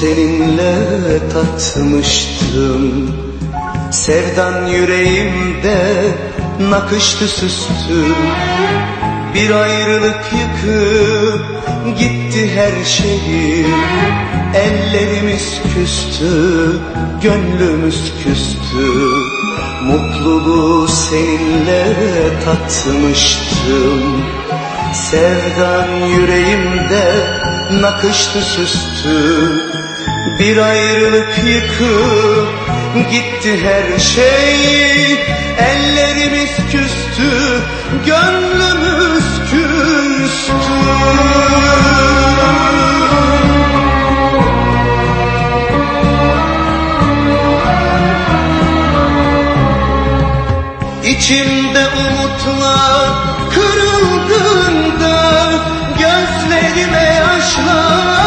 Seninle tatmıştım Sevdan yüreğimde nakıştı süstü. Bir ayrılık yıkıp gitti her şeyi. Ellerimiz küstü, gönlümüz küstü. Mutluluğu seninle tatmıştım Sevdan yüreğimde nakıştı süstü Bir ayrılık yıkıp gitti her şey. Ellerimiz küstü, gönlümüz küstü. İçimde umutlar kırıldığında Gözlerime yaşlar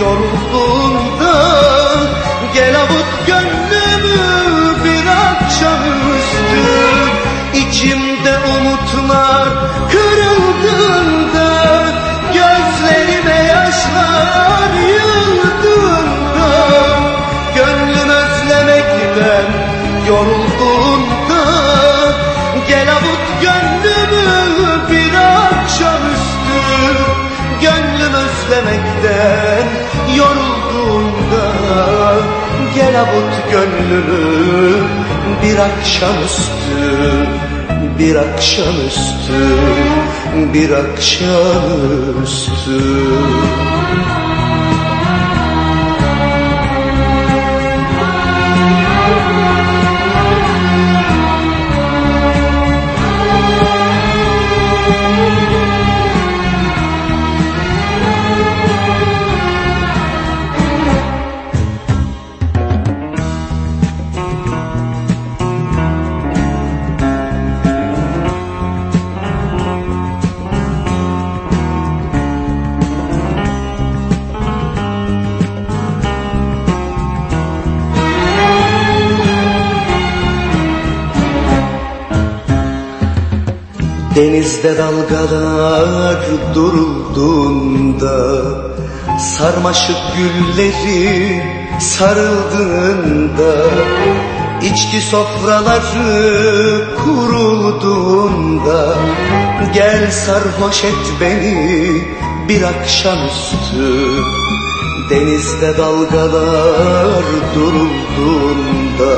yorulduğunda Gel avut gönlümü bir akşamüstü İçimde umutlar kırıldığında Gözlerime yaşlar yıldığında Gönlüm özlemekten yorulduğunda Gönlüm özlemekten yorulduğunda Gel avut gönlümü bir akşamüstü Bir akşamüstü Bir akşamüstü Denizde dalgalar durulduğunda Sarmaşık gülleri sarıldığında içki sofraları kurulduğunda Gel sarhoş et beni bir akşamüstü Denizde dalgalar durulduğunda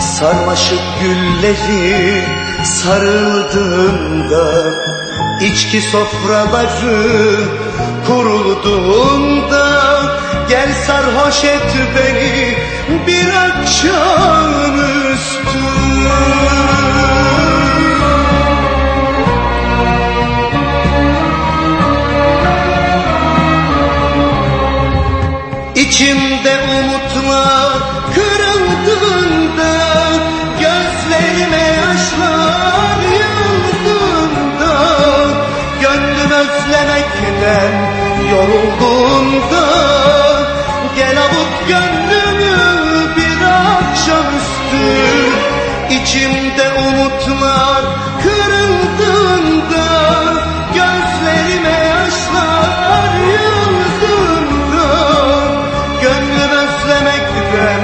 Sarmaşık gülleri sarıldığında içki sofraları kurulduğunda Gel sarhoş et beni bir akşamüstü İçimde umutlar kırıldığında Gözlerime yaşlar yıldığında Gönlüm özlemekten yorulduğunda Gel avut gönlümü bir akşamüstü İçimde umutlar kırıldığında Gözlerime yaşlar yıldığında Gönlüm özlemekten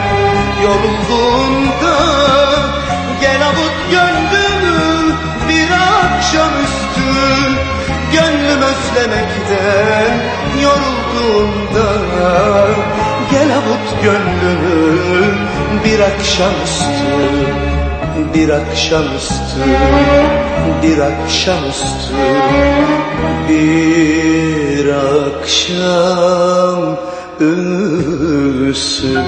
yorulduğunda özlemekten yorulduğunda Gel avut gönlümü bir akşamüstü Bir akşamüstü Bir akşamüstü Bir akşam üstü